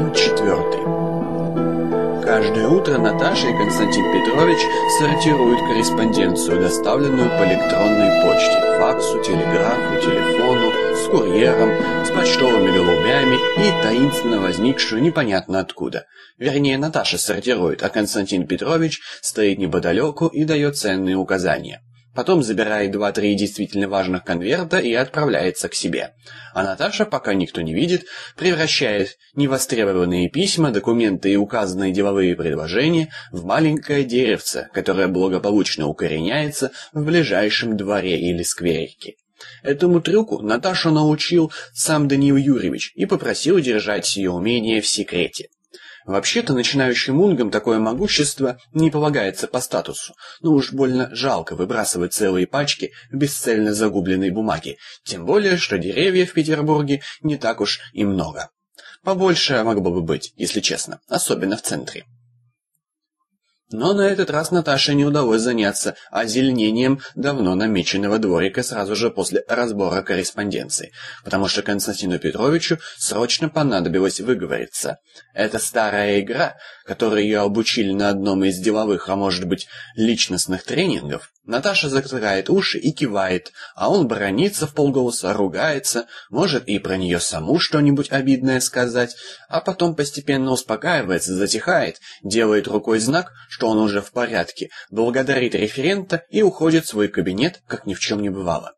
День четвертый. Каждое утро Наташа и Константин Петрович сортируют корреспонденцию, доставленную по электронной почте, факсу, телеграфу, телефону, с курьером, с почтовыми голубями и таинственно возникшую непонятно откуда. Вернее, Наташа сортирует, а Константин Петрович стоит неподалеку и дает ценные указания. Потом забирает два-три действительно важных конверта и отправляется к себе. А Наташа, пока никто не видит, превращает невостребованные письма, документы и указанные деловые предложения в маленькое деревце, которое благополучно укореняется в ближайшем дворе или скверике. Этому трюку Наташу научил сам Даниил Юрьевич и попросил держать сие умение в секрете. Вообще-то начинающим унгам такое могущество не полагается по статусу, но уж больно жалко выбрасывать целые пачки бесцельно загубленной бумаги, тем более, что деревьев в Петербурге не так уж и много. Побольше могло бы быть, если честно, особенно в центре. Но на этот раз Наташе не удалось заняться озеленением давно намеченного дворика сразу же после разбора корреспонденции, потому что Константину Петровичу срочно понадобилось выговориться. Эта старая игра, которой ее обучили на одном из деловых, а может быть, личностных тренингов, Наташа закрывает уши и кивает, а он бронится в полголоса, ругается, может и про нее саму что-нибудь обидное сказать, а потом постепенно успокаивается, затихает, делает рукой знак, что он уже в порядке, благодарит референта и уходит в свой кабинет, как ни в чем не бывало.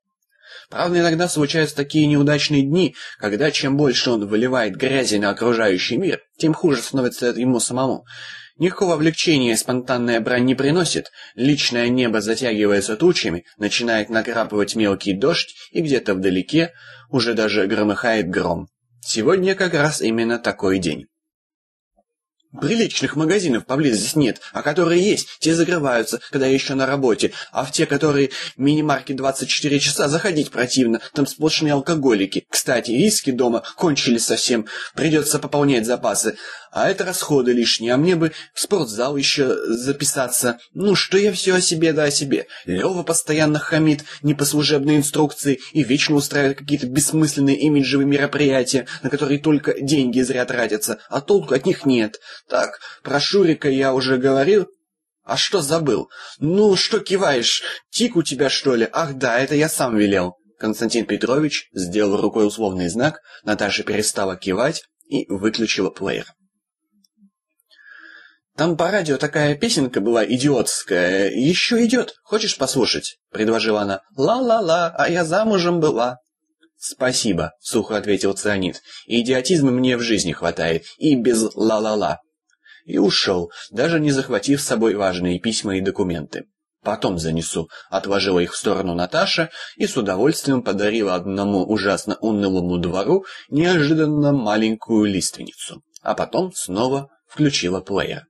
Правда, иногда случаются такие неудачные дни, когда чем больше он выливает грязи на окружающий мир, тем хуже становится ему самому. Никакого облегчения спонтанная брань не приносит. Личное небо затягивается тучами, начинает накрапывать мелкий дождь, и где-то вдалеке уже даже громыхает гром. Сегодня как раз именно такой день. Приличных магазинов поблизости нет, а которые есть, те закрываются, когда я еще на работе, а в те, которые мини-маркет 24 часа, заходить противно, там сплошные алкоголики. Кстати, виски дома кончились совсем, придется пополнять запасы, а это расходы лишние, а мне бы в спортзал еще записаться. Ну, что я все о себе да о себе. Лева постоянно хамит не по служебной инструкции и вечно устраивает какие-то бессмысленные имиджевые мероприятия, на которые только деньги зря тратятся, а толку от них нет. Так, про Шурика я уже говорил. А что забыл? Ну, что киваешь? Тик у тебя, что ли? Ах да, это я сам велел. Константин Петрович сделал рукой условный знак, Наташа перестала кивать и выключила плеер. Там по радио такая песенка была идиотская. Еще идет. Хочешь послушать?» — предложила она. «Ла-ла-ла, а я замужем была». «Спасибо», — сухо ответил Цианид. «Идиотизма мне в жизни хватает. И без ла-ла-ла». И ушел, даже не захватив с собой важные письма и документы. «Потом занесу», — отложила их в сторону Наташа и с удовольствием подарила одному ужасно унылому двору неожиданно маленькую лиственницу. А потом снова включила плеер.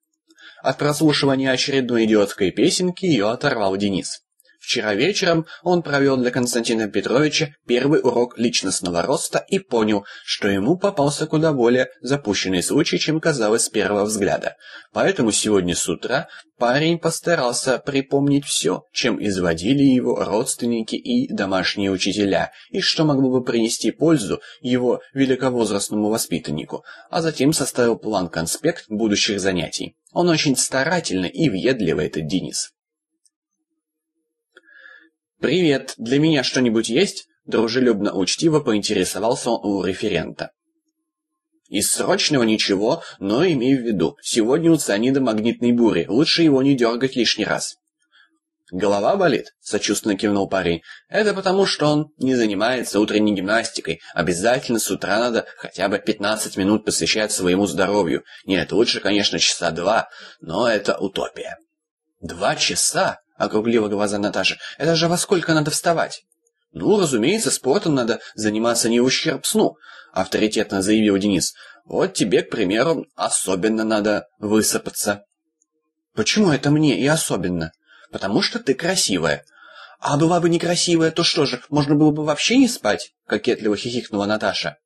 От прослушивания очередной идиотской песенки ее оторвал Денис. Вчера вечером он провел для Константина Петровича первый урок личностного роста и понял, что ему попался куда более запущенный случай, чем казалось с первого взгляда. Поэтому сегодня с утра парень постарался припомнить все, чем изводили его родственники и домашние учителя, и что могло бы принести пользу его великовозрастному воспитаннику, а затем составил план-конспект будущих занятий. Он очень старательный и въедливый этот Денис. «Привет, для меня что-нибудь есть?» Дружелюбно учтиво поинтересовался он у референта. «Из срочного ничего, но имей в виду, сегодня у цианида магнитной бури, лучше его не дергать лишний раз». «Голова болит?» — сочувственно кивнул парень. «Это потому, что он не занимается утренней гимнастикой. Обязательно с утра надо хотя бы 15 минут посвящать своему здоровью. Нет, лучше, конечно, часа два, но это утопия». «Два часа?» — округлила глаза Наташа. «Это же во сколько надо вставать?» «Ну, разумеется, спортом надо заниматься не ущерб сну», — авторитетно заявил Денис. «Вот тебе, к примеру, особенно надо высыпаться». «Почему это мне и особенно?» «Потому что ты красивая». «А была бы некрасивая, то что же, можно было бы вообще не спать?» — кокетливо хихикнула Наташа.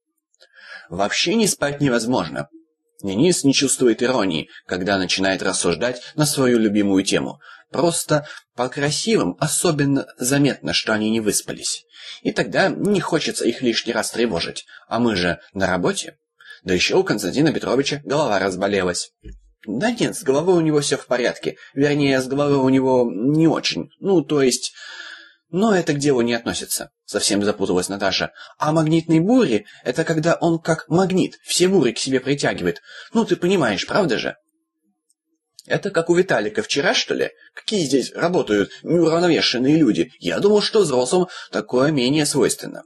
«Вообще не спать невозможно. Денис не чувствует иронии, когда начинает рассуждать на свою любимую тему. Просто по красивым особенно заметно, что они не выспались. И тогда не хочется их лишний раз тревожить. А мы же на работе. Да еще у Константина Петровича голова разболелась. Да нет, с головой у него все в порядке. Вернее, с головой у него не очень. Ну, то есть... Но это к делу не относится. Совсем запуталась Наташа. А магнитные бури — это когда он как магнит, все бури к себе притягивает. Ну, ты понимаешь, правда же? Это как у Виталика вчера, что ли? Какие здесь работают неуравновешенные люди? Я думал, что взрослым такое менее свойственно.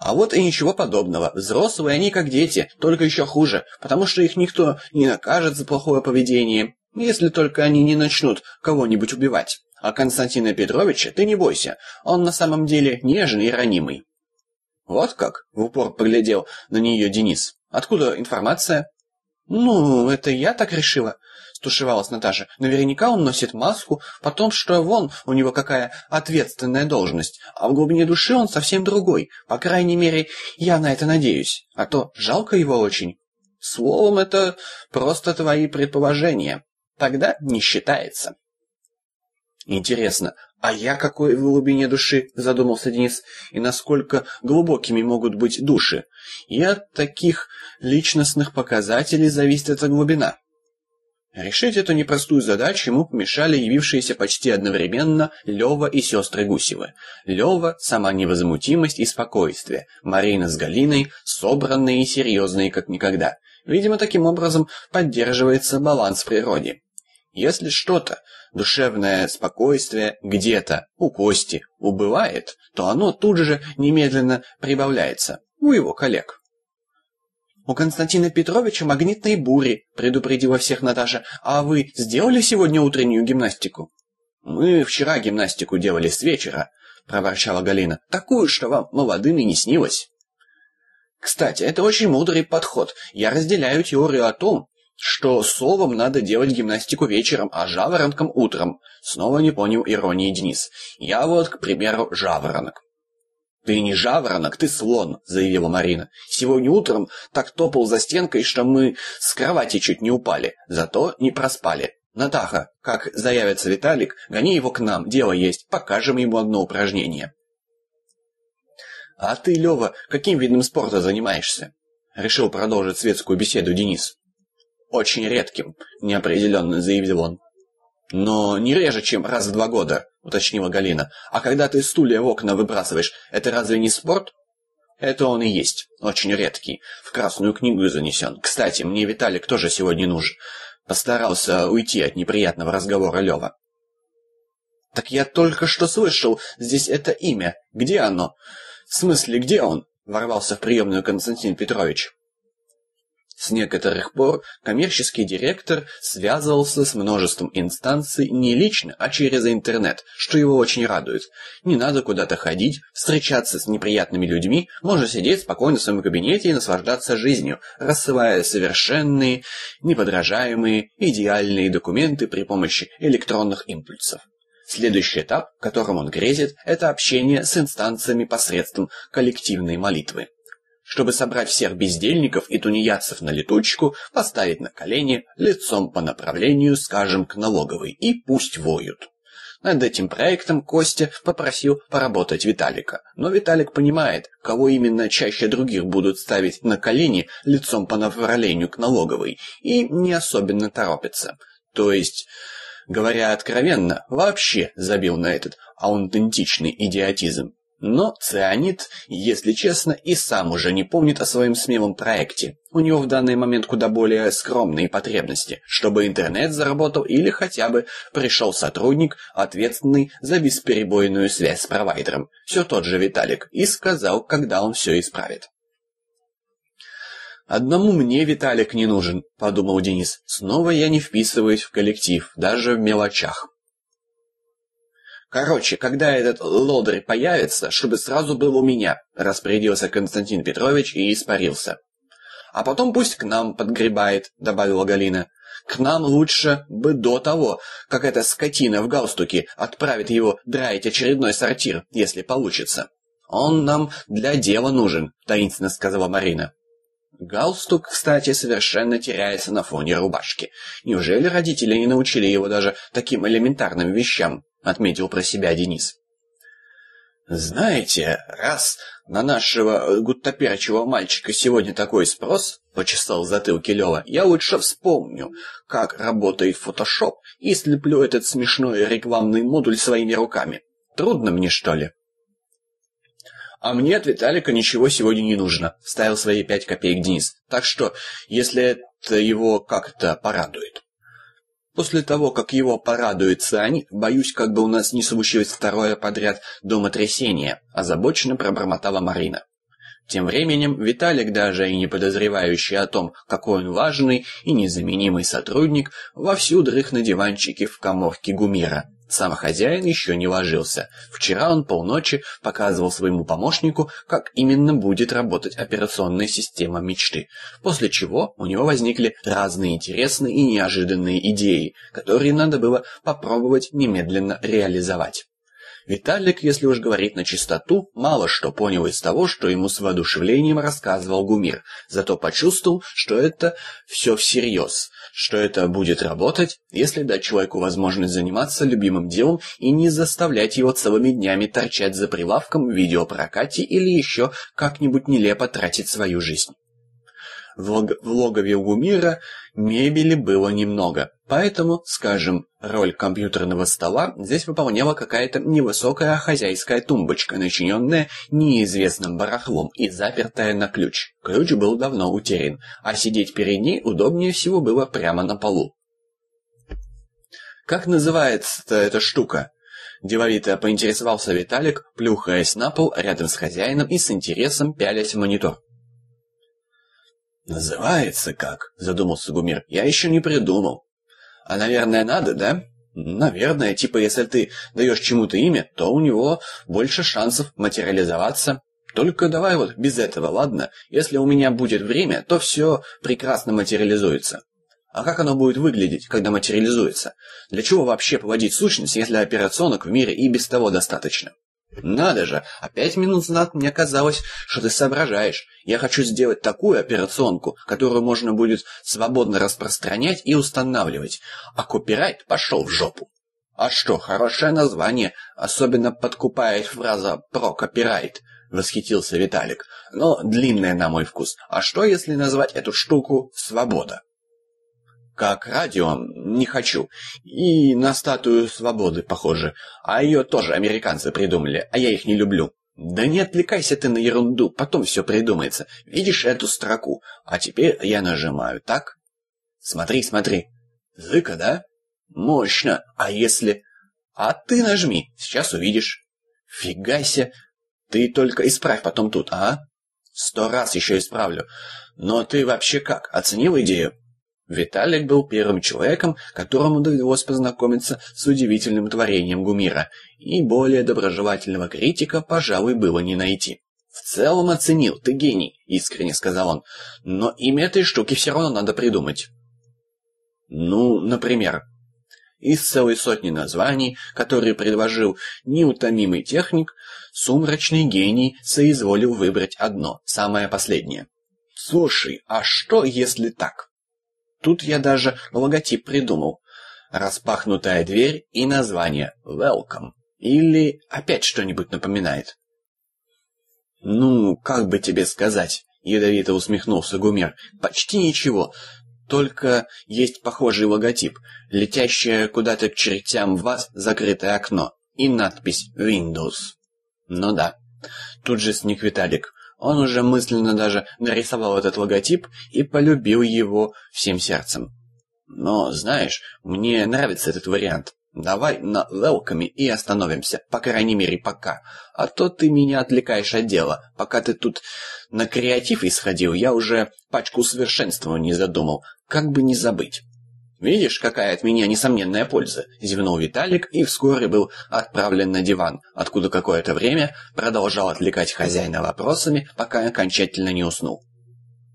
А вот и ничего подобного. Взрослые они как дети, только еще хуже, потому что их никто не накажет за плохое поведение, если только они не начнут кого-нибудь убивать. А Константина Петровича ты не бойся, он на самом деле нежный и ранимый. Вот как? В упор поглядел на нее Денис. Откуда информация? Ну, это я так решила стушевалась Наташа. Наверняка он носит маску, потом что вон у него какая ответственная должность, а в глубине души он совсем другой. По крайней мере, я на это надеюсь. А то жалко его очень. Словом, это просто твои предположения. Тогда не считается. Интересно, а я какой в глубине души, задумался Денис, и насколько глубокими могут быть души? И от таких личностных показателей зависит эта глубина. Решить эту непростую задачу ему помешали явившиеся почти одновременно Лева и сестры Гусевы. Лева – сама невозмутимость и спокойствие, Марина с Галиной – собранные и серьезные как никогда. Видимо, таким образом поддерживается баланс в природе. Если что-то, душевное спокойствие где-то, у Кости, убывает, то оно тут же немедленно прибавляется у его коллег. «У Константина Петровича магнитные бури», — предупредила всех Наташа. «А вы сделали сегодня утреннюю гимнастику?» «Мы вчера гимнастику делали с вечера», — проворчала Галина. «Такую, что вам молодым и не снилось». «Кстати, это очень мудрый подход. Я разделяю теорию о том, что совам надо делать гимнастику вечером, а жаворонком утром. Снова не понял иронии Денис. Я вот, к примеру, жаворонок. «Ты не жаворонок, ты слон», — заявила Марина. «Сегодня утром так топал за стенкой, что мы с кровати чуть не упали, зато не проспали. Натаха, как заявится Виталик, гони его к нам, дело есть, покажем ему одно упражнение». «А ты, Лева, каким видом спорта занимаешься?» Решил продолжить светскую беседу Денис. «Очень редким», — неопределенно заявил он. «Но не реже, чем раз в два года», — уточнила Галина. «А когда ты стулья в окна выбрасываешь, это разве не спорт?» «Это он и есть. Очень редкий. В Красную книгу занесен. Кстати, мне Виталик тоже сегодня нужен. Постарался уйти от неприятного разговора Лева». «Так я только что слышал здесь это имя. Где оно?» «В смысле, где он?» — ворвался в приемную Константин Петрович. С некоторых пор коммерческий директор связывался с множеством инстанций не лично, а через интернет, что его очень радует. Не надо куда-то ходить, встречаться с неприятными людьми, можно сидеть спокойно в своем кабинете и наслаждаться жизнью, рассылая совершенные, неподражаемые, идеальные документы при помощи электронных импульсов. Следующий этап, которым он грезит, это общение с инстанциями посредством коллективной молитвы чтобы собрать всех бездельников и тунеядцев на летучку, поставить на колени, лицом по направлению, скажем, к налоговой, и пусть воют. Над этим проектом Костя попросил поработать Виталика. Но Виталик понимает, кого именно чаще других будут ставить на колени лицом по направлению к налоговой, и не особенно торопится. То есть, говоря откровенно, вообще забил на этот аутентичный идиотизм. Но Цианид, если честно, и сам уже не помнит о своем смелом проекте. У него в данный момент куда более скромные потребности, чтобы интернет заработал или хотя бы пришел сотрудник, ответственный за бесперебойную связь с провайдером, все тот же Виталик, и сказал, когда он все исправит. «Одному мне Виталик не нужен», — подумал Денис. «Снова я не вписываюсь в коллектив, даже в мелочах». Короче, когда этот лодырь появится, чтобы сразу был у меня, распорядился Константин Петрович и испарился. А потом пусть к нам подгребает, добавила Галина. К нам лучше бы до того, как эта скотина в галстуке отправит его драить очередной сортир, если получится. Он нам для дела нужен, таинственно сказала Марина. Галстук, кстати, совершенно теряется на фоне рубашки. Неужели родители не научили его даже таким элементарным вещам? Отметил про себя Денис. Знаете, раз на нашего гуттаперчего мальчика сегодня такой спрос, почесал затылки Лёва, я лучше вспомню, как работает Photoshop и слеплю этот смешной рекламный модуль своими руками. Трудно мне, что ли? А мне от Виталика ничего сегодня не нужно, ставил свои пять копеек Денис. Так что, если это его как-то порадует. После того, как его порадует Сань, боюсь, как бы у нас не случилось второе подряд домотрясение, озабоченно пробормотала Марина. Тем временем Виталик, даже и не подозревающий о том, какой он важный и незаменимый сотрудник, вовсю дрых на диванчике в каморке Гумира. Сам хозяин еще не ложился. Вчера он полночи показывал своему помощнику, как именно будет работать операционная система мечты. После чего у него возникли разные интересные и неожиданные идеи, которые надо было попробовать немедленно реализовать. Виталик, если уж говорить на чистоту, мало что понял из того, что ему с воодушевлением рассказывал Гумир, зато почувствовал, что это все всерьез, что это будет работать, если дать человеку возможность заниматься любимым делом и не заставлять его целыми днями торчать за прилавком в видеопрокате или еще как-нибудь нелепо тратить свою жизнь. В, лог в логове Гумира мебели было немного, поэтому, скажем, роль компьютерного стола здесь выполняла какая-то невысокая хозяйская тумбочка, начиненная неизвестным барахлом и запертая на ключ. Ключ был давно утерян, а сидеть перед ней удобнее всего было прямо на полу. «Как называется эта штука?» Деловито поинтересовался Виталик, плюхаясь на пол рядом с хозяином и с интересом пялясь в монитор. «Называется как?» — задумался Гумир. «Я еще не придумал». «А, наверное, надо, да?» «Наверное. Типа, если ты даешь чему-то имя, то у него больше шансов материализоваться. Только давай вот без этого, ладно? Если у меня будет время, то все прекрасно материализуется». А как оно будет выглядеть, когда материализуется? Для чего вообще поводить сущность, если операционок в мире и без того достаточно? Надо же, а пять минут назад мне казалось, что ты соображаешь. Я хочу сделать такую операционку, которую можно будет свободно распространять и устанавливать. А копирайт пошел в жопу. А что, хорошее название, особенно подкупает фраза про копирайт, восхитился Виталик. Но длинное на мой вкус. А что, если назвать эту штуку свобода? Как радио, не хочу. И на статую свободы похоже. А ее тоже американцы придумали, а я их не люблю. Да не отвлекайся ты на ерунду, потом все придумается. Видишь эту строку? А теперь я нажимаю, так? Смотри, смотри. Зыка, да? Мощно. А если... А ты нажми, сейчас увидишь. Фигайся. Ты только исправь потом тут, а? Сто раз еще исправлю. Но ты вообще как, оценил идею? Виталик был первым человеком, которому довелось познакомиться с удивительным творением Гумира, и более доброжелательного критика, пожалуй, было не найти. «В целом оценил, ты гений», — искренне сказал он, — «но имя этой штуки все равно надо придумать». «Ну, например...» Из целой сотни названий, которые предложил неутомимый техник, сумрачный гений соизволил выбрать одно, самое последнее. «Слушай, а что если так?» Тут я даже логотип придумал. Распахнутая дверь и название «Welcome». Или опять что-нибудь напоминает. «Ну, как бы тебе сказать?» — ядовито усмехнулся Гумер. «Почти ничего. Только есть похожий логотип. Летящее куда-то к чертям в вас закрытое окно. И надпись «Windows». Ну да. Тут же сник Виталик. Он уже мысленно даже нарисовал этот логотип и полюбил его всем сердцем. Но, знаешь, мне нравится этот вариант. Давай на велками и остановимся, по крайней мере пока. А то ты меня отвлекаешь от дела. Пока ты тут на креатив исходил, я уже пачку совершенствования задумал. Как бы не забыть. «Видишь, какая от меня несомненная польза», — зевнул Виталик и вскоре был отправлен на диван, откуда какое-то время продолжал отвлекать хозяина вопросами, пока окончательно не уснул.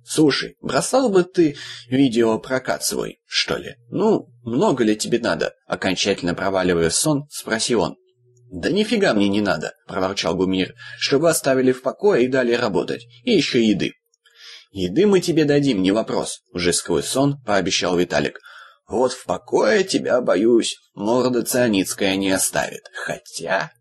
«Слушай, бросал бы ты видеопрокат свой, что ли? Ну, много ли тебе надо?» Окончательно проваливая сон, спросил он. «Да нифига мне не надо», — проворчал Гумир, «чтобы оставили в покое и дали работать. И еще еды». «Еды мы тебе дадим, не вопрос», — уже сквозь сон пообещал Виталик. Вот в покое тебя, боюсь, морда цианицкая не оставит. Хотя...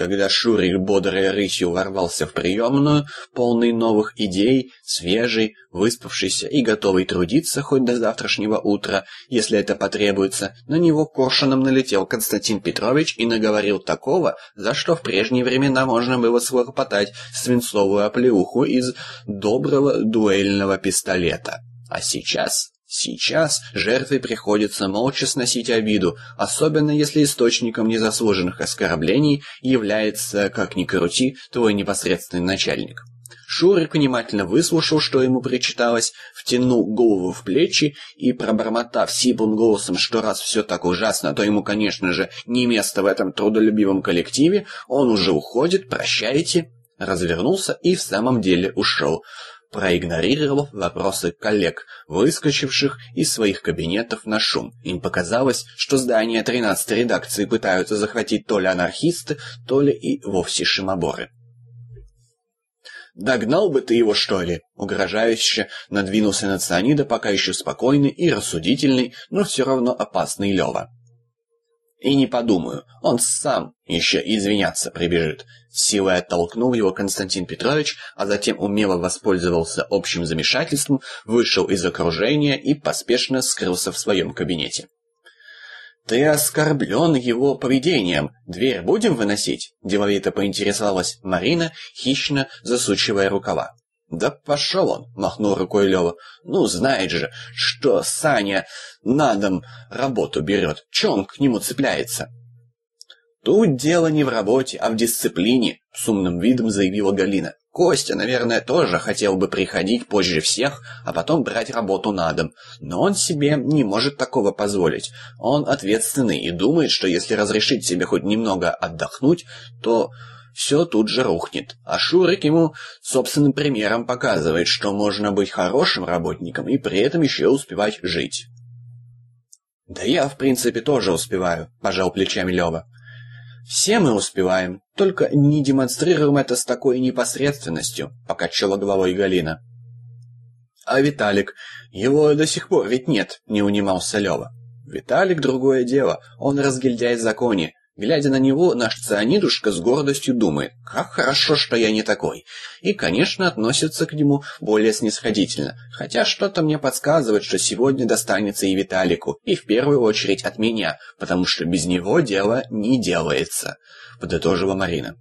Когда Шурик бодрой рысью ворвался в приемную, полный новых идей, свежий, выспавшийся и готовый трудиться хоть до завтрашнего утра, если это потребуется, на него коршуном налетел Константин Петрович и наговорил такого, за что в прежние времена можно было схлопотать свинцовую оплеуху из доброго дуэльного пистолета. А сейчас... Сейчас жертве приходится молча сносить обиду, особенно если источником незаслуженных оскорблений является, как ни крути, твой непосредственный начальник. Шурик внимательно выслушал, что ему причиталось, втянул голову в плечи и, пробормотав сиплым голосом, что раз все так ужасно, то ему, конечно же, не место в этом трудолюбивом коллективе, он уже уходит, прощайте, развернулся и в самом деле ушел, проигнорировав вопросы коллег, выскочивших из своих кабинетов на шум. Им показалось, что здание 13 редакции пытаются захватить то ли анархисты, то ли и вовсе шимоборы. «Догнал бы ты его, что ли?» Угрожающе надвинулся на цианида пока еще спокойный и рассудительный, но все равно опасный Лева. И не подумаю, он сам еще извиняться прибежит. Силой оттолкнул его Константин Петрович, а затем умело воспользовался общим замешательством, вышел из окружения и поспешно скрылся в своем кабинете. «Ты оскорблен его поведением. Дверь будем выносить?» – деловито поинтересовалась Марина, хищно засучивая рукава. «Да пошел он!» — махнул рукой Лева. «Ну, знает же, что Саня на дом работу берет. Че он к нему цепляется?» «Тут дело не в работе, а в дисциплине», — с умным видом заявила Галина. «Костя, наверное, тоже хотел бы приходить позже всех, а потом брать работу на дом. Но он себе не может такого позволить. Он ответственный и думает, что если разрешить себе хоть немного отдохнуть, то все тут же рухнет. А Шурик ему собственным примером показывает, что можно быть хорошим работником и при этом еще успевать жить. «Да я, в принципе, тоже успеваю», – пожал плечами Лева. «Все мы успеваем, только не демонстрируем это с такой непосредственностью», – покачала головой Галина. «А Виталик? Его до сих пор ведь нет», – не унимался Лева. «Виталик – другое дело, он разгильдяй в законе, Глядя на него, наш цианидушка с гордостью думает, как хорошо, что я не такой. И, конечно, относится к нему более снисходительно. Хотя что-то мне подсказывает, что сегодня достанется и Виталику, и в первую очередь от меня, потому что без него дело не делается, подытожила Марина.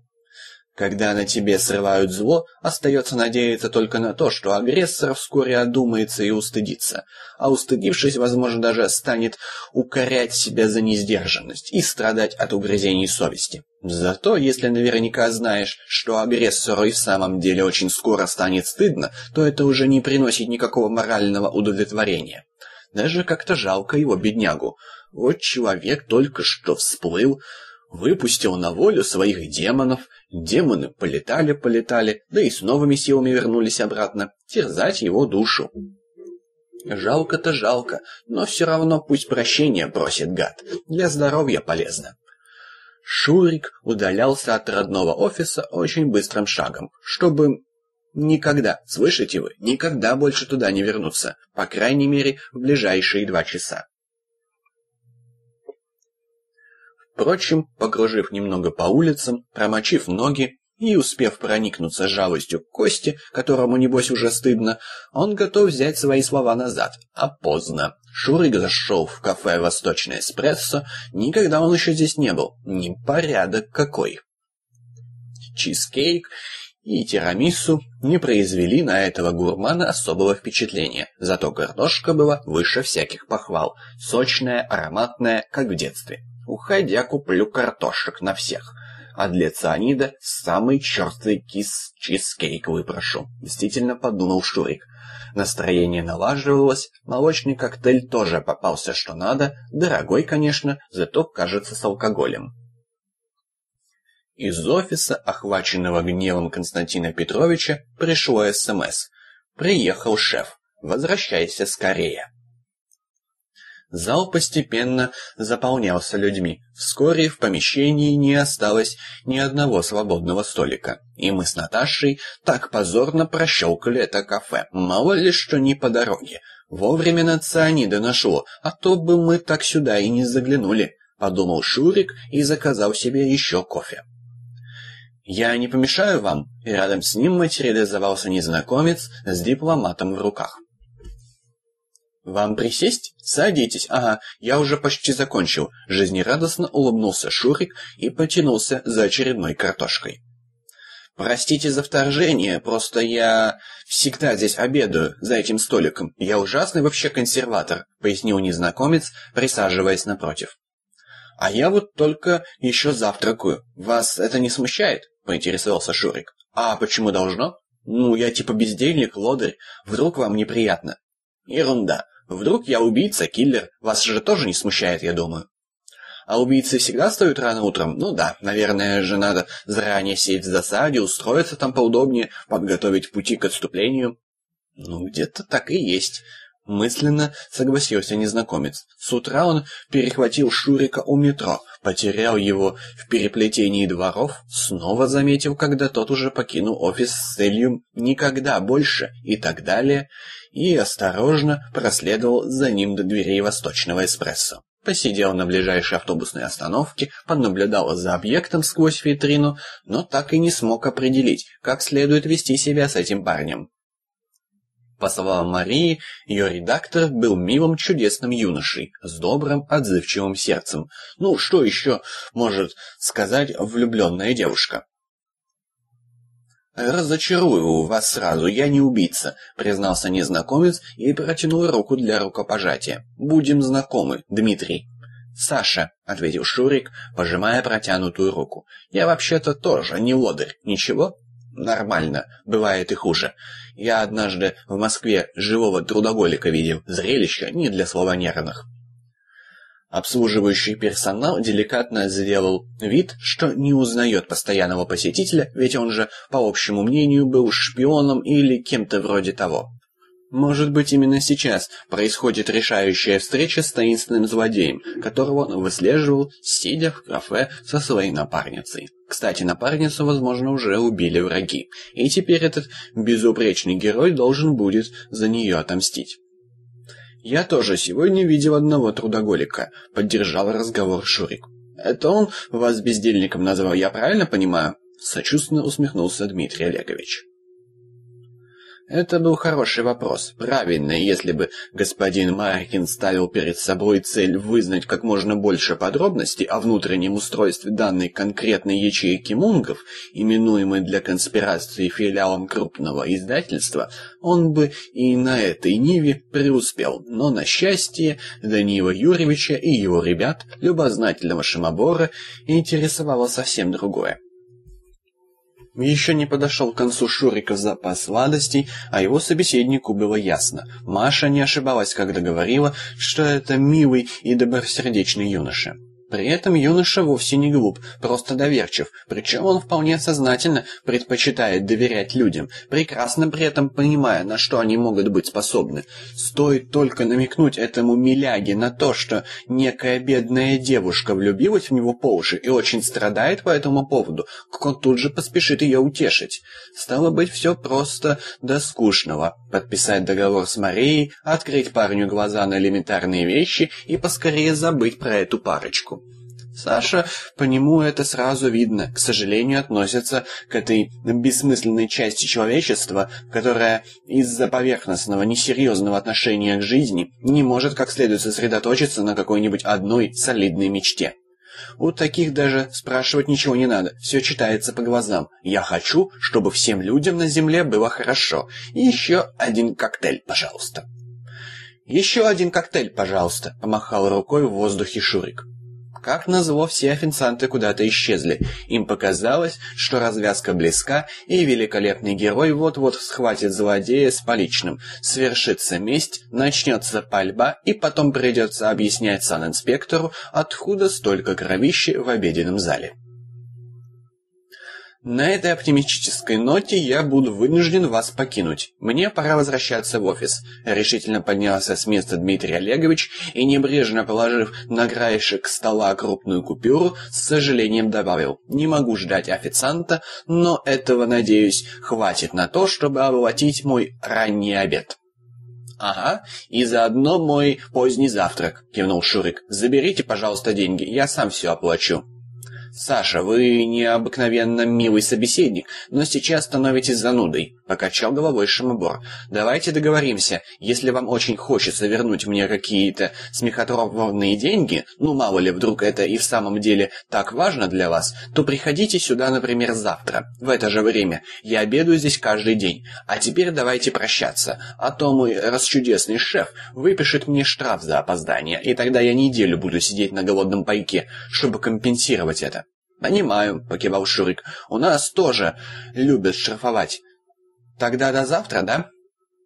Когда на тебе срывают зло, остается надеяться только на то, что агрессор вскоре одумается и устыдится, а устыдившись, возможно, даже станет укорять себя за несдержанность и страдать от угрызений совести. Зато, если наверняка знаешь, что агрессору и в самом деле очень скоро станет стыдно, то это уже не приносит никакого морального удовлетворения. Даже как-то жалко его, беднягу. Вот человек только что всплыл, выпустил на волю своих демонов, демоны полетали-полетали, да и с новыми силами вернулись обратно, терзать его душу. Жалко-то жалко, но все равно пусть прощения просит гад, для здоровья полезно. Шурик удалялся от родного офиса очень быстрым шагом, чтобы никогда, слышите вы, никогда больше туда не вернуться, по крайней мере, в ближайшие два часа. Впрочем, покружив немного по улицам, промочив ноги и успев проникнуться жалостью к Косте, которому, небось, уже стыдно, он готов взять свои слова назад. А поздно. Шурик зашел в кафе «Восточный эспрессо». Никогда он еще здесь не был. Непорядок какой. Чизкейк и тирамису не произвели на этого гурмана особого впечатления, зато картошка была выше всяких похвал, сочная, ароматная, как в детстве. Уходя, куплю картошек на всех. А для цианида самый черствый кис чизкейк выпрошу. Действительно подумал Шурик. Настроение налаживалось, молочный коктейль тоже попался что надо, дорогой, конечно, зато кажется с алкоголем. Из офиса, охваченного гневом Константина Петровича, пришло СМС. «Приехал шеф. Возвращайся скорее». Зал постепенно заполнялся людьми. Вскоре в помещении не осталось ни одного свободного столика. И мы с Наташей так позорно прощелкали это кафе. Мало ли что не по дороге. Вовремя на цианида нашло, а то бы мы так сюда и не заглянули, подумал Шурик и заказал себе еще кофе. «Я не помешаю вам?» Рядом с ним материализовался незнакомец с дипломатом в руках. «Вам присесть? Садитесь. Ага, я уже почти закончил». Жизнерадостно улыбнулся Шурик и потянулся за очередной картошкой. «Простите за вторжение, просто я всегда здесь обедаю, за этим столиком. Я ужасный вообще консерватор», — пояснил незнакомец, присаживаясь напротив. «А я вот только еще завтракаю. Вас это не смущает?» — поинтересовался Шурик. «А почему должно?» «Ну, я типа бездельник, лодырь. Вдруг вам неприятно?» «Ерунда. Вдруг я убийца, киллер. Вас же тоже не смущает, я думаю». А убийцы всегда встают рано утром? Ну да, наверное же надо заранее сесть в засаде, устроиться там поудобнее, подготовить пути к отступлению. Ну, где-то так и есть. Мысленно согласился незнакомец. С утра он перехватил Шурика у метро, потерял его в переплетении дворов, снова заметил, когда тот уже покинул офис с целью «никогда больше» и так далее, и осторожно проследовал за ним до дверей Восточного эспрессо посидел на ближайшей автобусной остановке, понаблюдал за объектом сквозь витрину, но так и не смог определить, как следует вести себя с этим парнем. По словам Марии, ее редактор был милым чудесным юношей, с добрым отзывчивым сердцем. Ну, что еще может сказать влюбленная девушка? «Разочарую вас сразу, я не убийца», — признался незнакомец и протянул руку для рукопожатия. «Будем знакомы, Дмитрий». «Саша», — ответил Шурик, пожимая протянутую руку. «Я вообще-то тоже не лодырь. Ничего?» «Нормально. Бывает и хуже. Я однажды в Москве живого трудоголика видел. Зрелище не для слабонервных». Обслуживающий персонал деликатно сделал вид, что не узнает постоянного посетителя, ведь он же, по общему мнению, был шпионом или кем-то вроде того. Может быть, именно сейчас происходит решающая встреча с таинственным злодеем, которого он выслеживал, сидя в кафе со своей напарницей. Кстати, напарницу, возможно, уже убили враги, и теперь этот безупречный герой должен будет за нее отомстить. «Я тоже сегодня видел одного трудоголика», — поддержал разговор Шурик. «Это он вас бездельником назвал, я правильно понимаю?» Сочувственно усмехнулся Дмитрий Олегович. Это был хороший вопрос. Правильно, если бы господин Маркин ставил перед собой цель вызнать как можно больше подробностей о внутреннем устройстве данной конкретной ячейки мунгов, именуемой для конспирации филиалом крупного издательства, он бы и на этой ниве преуспел. Но, на счастье, Данила Юрьевича и его ребят, любознательного Шимобора, интересовало совсем другое. Еще не подошел к концу Шурика запас сладостей, а его собеседнику было ясно. Маша не ошибалась, когда говорила, что это милый и добросердечный юноша. При этом юноша вовсе не глуп, просто доверчив, причем он вполне сознательно предпочитает доверять людям, прекрасно при этом понимая, на что они могут быть способны. Стоит только намекнуть этому миляге на то, что некая бедная девушка влюбилась в него по уши и очень страдает по этому поводу, как он тут же поспешит ее утешить. Стало быть, все просто до скучного. Подписать договор с Марией, открыть парню глаза на элементарные вещи и поскорее забыть про эту парочку. Саша, по нему это сразу видно, к сожалению, относится к этой бессмысленной части человечества, которая из-за поверхностного, несерьезного отношения к жизни не может как следует сосредоточиться на какой-нибудь одной солидной мечте. У таких даже спрашивать ничего не надо, все читается по глазам. Я хочу, чтобы всем людям на земле было хорошо. И еще один коктейль, пожалуйста. «Еще один коктейль, пожалуйста», — помахал рукой в воздухе Шурик. Как назло, все официанты куда-то исчезли. Им показалось, что развязка близка, и великолепный герой вот-вот схватит злодея с поличным. Свершится месть, начнется пальба, и потом придется объяснять санинспектору, откуда столько кровищи в обеденном зале. На этой оптимистической ноте я буду вынужден вас покинуть. Мне пора возвращаться в офис. Решительно поднялся с места Дмитрий Олегович и, небрежно положив на краешек стола крупную купюру, с сожалением добавил. Не могу ждать официанта, но этого, надеюсь, хватит на то, чтобы оплатить мой ранний обед. «Ага, и заодно мой поздний завтрак», — кивнул Шурик. «Заберите, пожалуйста, деньги, я сам все оплачу». Саша, вы необыкновенно милый собеседник, но сейчас становитесь занудой, покачал головой Шимобор. Давайте договоримся, если вам очень хочется вернуть мне какие-то смехотворные деньги, ну мало ли вдруг это и в самом деле так важно для вас, то приходите сюда, например, завтра, в это же время. Я обедаю здесь каждый день. А теперь давайте прощаться, а то мой расчудесный шеф выпишет мне штраф за опоздание, и тогда я неделю буду сидеть на голодном пайке, чтобы компенсировать это. «Понимаю», — покивал Шурик. «У нас тоже любят штрафовать». «Тогда до завтра, да?»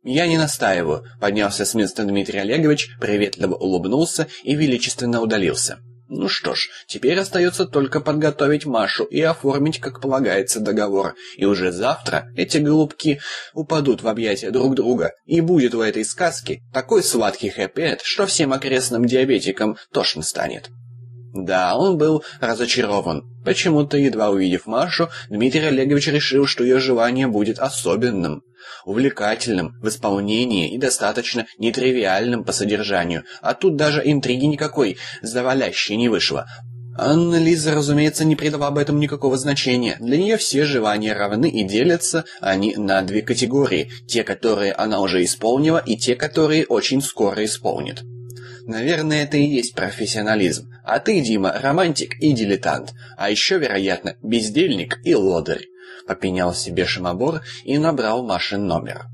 «Я не настаиваю», — поднялся с места Дмитрий Олегович, приветливо улыбнулся и величественно удалился. Ну что ж, теперь остается только подготовить Машу и оформить, как полагается, договор. И уже завтра эти голубки упадут в объятия друг друга, и будет у этой сказки такой сладкий хэппи что всем окрестным диабетикам тошно станет. Да, он был разочарован. Почему-то, едва увидев Машу, Дмитрий Олегович решил, что ее желание будет особенным, увлекательным в исполнении и достаточно нетривиальным по содержанию. А тут даже интриги никакой завалящей не вышло. Анна Лиза, разумеется, не придала об этом никакого значения. Для нее все желания равны и делятся они на две категории: те, которые она уже исполнила, и те, которые очень скоро исполнит. Наверное, это и есть профессионализм. А ты, Дима, романтик и дилетант. А еще, вероятно, бездельник и лодырь. Попенял себе Шимобор и набрал Машин номер.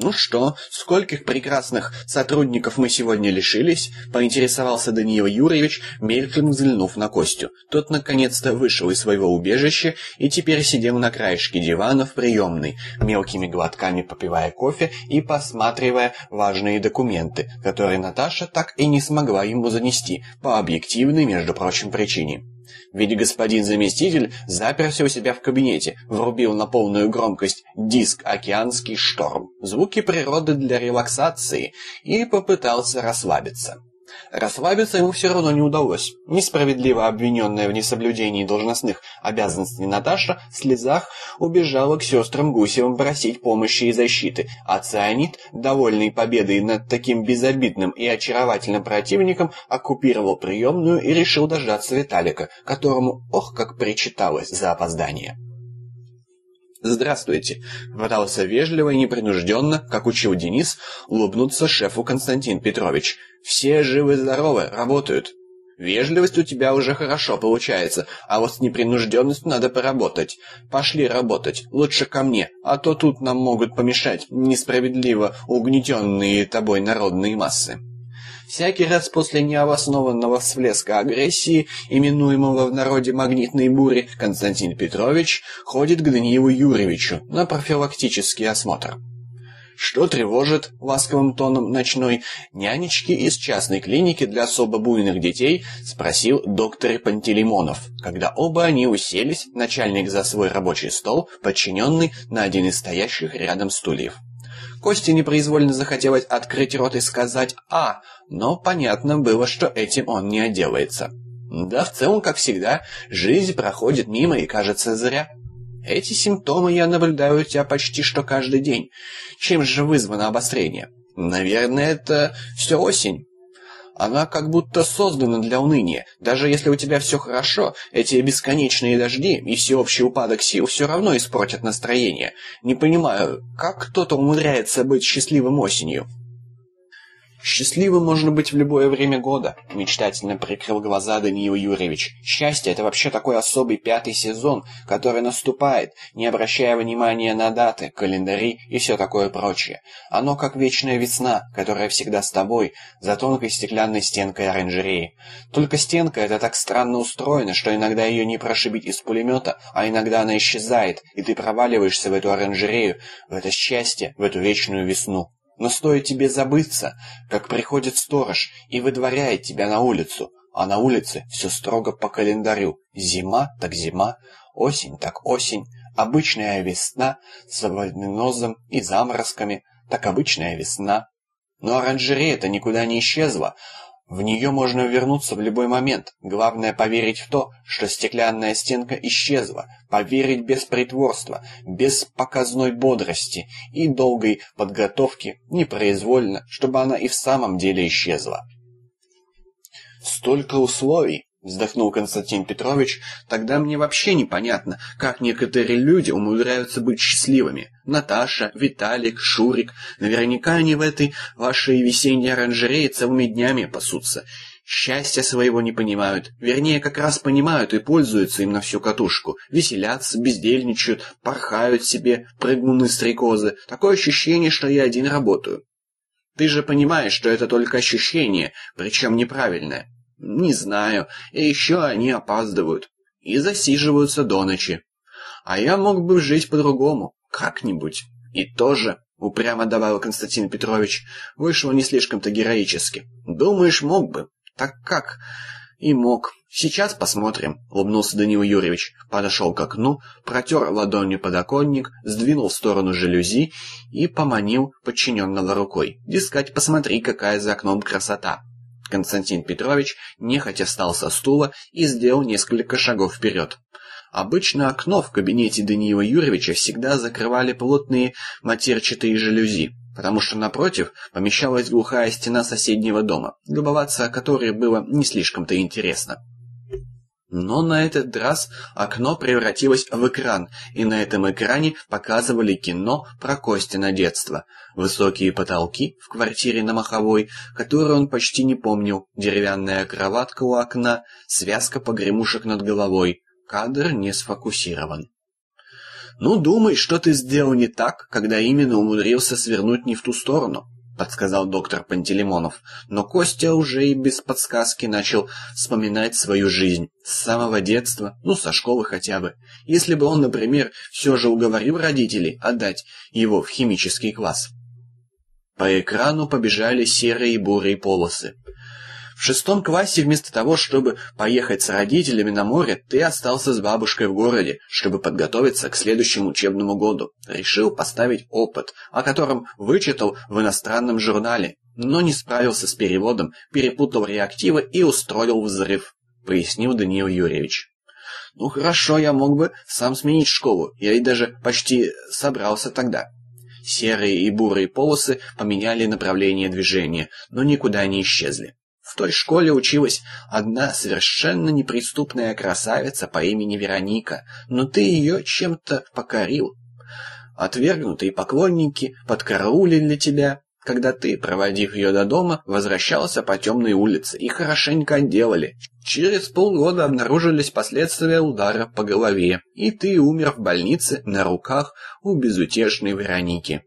«Ну что, скольких прекрасных сотрудников мы сегодня лишились?» — поинтересовался Даниил Юрьевич, мельком взглянув на Костю. Тот наконец-то вышел из своего убежища и теперь сидел на краешке дивана в приемной, мелкими глотками попивая кофе и посматривая важные документы, которые Наташа так и не смогла ему занести по объективной, между прочим, причине. Ведь господин заместитель заперся у себя в кабинете, врубил на полную громкость диск «Океанский шторм», звуки природы для релаксации и попытался расслабиться. Расслабиться ему все равно не удалось. Несправедливо обвиненная в несоблюдении должностных обязанностей Наташа в слезах убежала к сестрам Гусевым просить помощи и защиты, а Цианид, довольный победой над таким безобидным и очаровательным противником, оккупировал приемную и решил дождаться Виталика, которому ох как причиталось за опоздание. «Здравствуйте!» — пытался вежливо и непринужденно, как учил Денис, улыбнуться шефу Константин Петрович. «Все живы-здоровы, работают!» «Вежливость у тебя уже хорошо получается, а вот с непринужденностью надо поработать. Пошли работать, лучше ко мне, а то тут нам могут помешать несправедливо угнетенные тобой народные массы». Всякий раз после необоснованного всплеска агрессии, именуемого в народе магнитной бури, Константин Петрович ходит к Даниилу Юрьевичу на профилактический осмотр. Что тревожит ласковым тоном ночной нянечки из частной клиники для особо буйных детей, спросил доктор Пантелеймонов, когда оба они уселись, начальник за свой рабочий стол, подчиненный на один из стоящих рядом стульев. Косте непроизвольно захотелось открыть рот и сказать «А», но понятно было, что этим он не отделается. Да, в целом, как всегда, жизнь проходит мимо и кажется зря. Эти симптомы я наблюдаю у тебя почти что каждый день. Чем же вызвано обострение? Наверное, это все осень. Она как будто создана для уныния. Даже если у тебя все хорошо, эти бесконечные дожди и всеобщий упадок сил все равно испортят настроение. Не понимаю, как кто-то умудряется быть счастливым осенью. Счастливым можно быть в любое время года, мечтательно прикрыл глаза Даниил Юрьевич. Счастье это вообще такой особый пятый сезон, который наступает, не обращая внимания на даты, календари и все такое прочее. Оно как вечная весна, которая всегда с тобой, за тонкой стеклянной стенкой оранжереи. Только стенка эта так странно устроена, что иногда ее не прошибить из пулемета, а иногда она исчезает, и ты проваливаешься в эту оранжерею, в это счастье, в эту вечную весну. Но стоит тебе забыться, как приходит сторож и выдворяет тебя на улицу, а на улице все строго по календарю. Зима так зима, осень так осень, обычная весна с вольнозом и заморозками, так обычная весна. Но оранжерея-то никуда не исчезла. В нее можно вернуться в любой момент. Главное поверить в то, что стеклянная стенка исчезла. Поверить без притворства, без показной бодрости и долгой подготовки, непроизвольно, чтобы она и в самом деле исчезла. Столько условий, Вздохнул Константин Петрович. Тогда мне вообще непонятно, как некоторые люди умудряются быть счастливыми. Наташа, Виталик, Шурик. Наверняка они в этой вашей весенней оранжерее целыми днями пасутся. Счастья своего не понимают. Вернее, как раз понимают и пользуются им на всю катушку. Веселятся, бездельничают, порхают себе, прыгнуны стрекозы. Такое ощущение, что я один работаю. Ты же понимаешь, что это только ощущение, причем неправильное. Не знаю. И еще они опаздывают. И засиживаются до ночи. А я мог бы жить по-другому. Как-нибудь. И тоже, упрямо добавил Константин Петрович, вышло не слишком-то героически. Думаешь, мог бы? Так как? И мог. Сейчас посмотрим, улыбнулся Данил Юрьевич, подошел к окну, протер ладонью подоконник, сдвинул в сторону жалюзи и поманил подчиненного рукой. Дескать, посмотри, какая за окном красота. Константин Петрович нехотя встал со стула и сделал несколько шагов вперед. Обычно окно в кабинете Даниила Юрьевича всегда закрывали плотные матерчатые жалюзи, потому что напротив помещалась глухая стена соседнего дома, любоваться которой было не слишком-то интересно. Но на этот раз окно превратилось в экран, и на этом экране показывали кино про Костина детство. Высокие потолки в квартире на Маховой, которую он почти не помнил, деревянная кроватка у окна, связка погремушек над головой. Кадр не сфокусирован. «Ну, думай, что ты сделал не так, когда именно умудрился свернуть не в ту сторону», подсказал доктор Пантелеймонов, но Костя уже и без подсказки начал вспоминать свою жизнь с самого детства, ну, со школы хотя бы. Если бы он, например, все же уговорил родителей отдать его в химический класс. По экрану побежали серые и бурые полосы. В шестом классе вместо того, чтобы поехать с родителями на море, ты остался с бабушкой в городе, чтобы подготовиться к следующему учебному году. Решил поставить опыт, о котором вычитал в иностранном журнале, но не справился с переводом, перепутал реактивы и устроил взрыв, пояснил Даниил Юрьевич. Ну хорошо, я мог бы сам сменить школу, я и даже почти собрался тогда. Серые и бурые полосы поменяли направление движения, но никуда не исчезли. В той школе училась одна совершенно неприступная красавица по имени Вероника, но ты ее чем-то покорил. Отвергнутые поклонники подкараулили тебя, когда ты, проводив ее до дома, возвращался по темной улице и хорошенько отделали. Через полгода обнаружились последствия удара по голове, и ты умер в больнице на руках у безутешной Вероники.